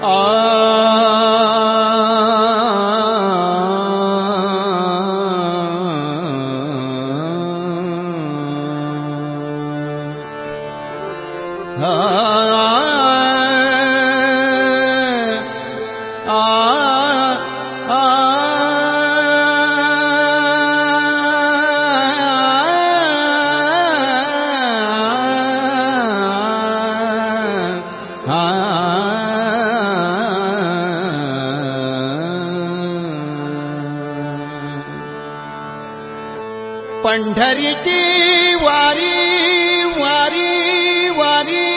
Ah. पंढरीची वारी वारी वारी.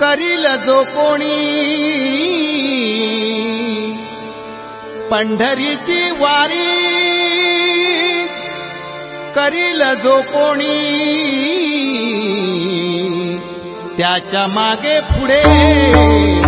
करील जो कोणी पंढरीची वारी करील जो कोणी त्याच्यामागे पुढे. त्याच्यामागे पुढे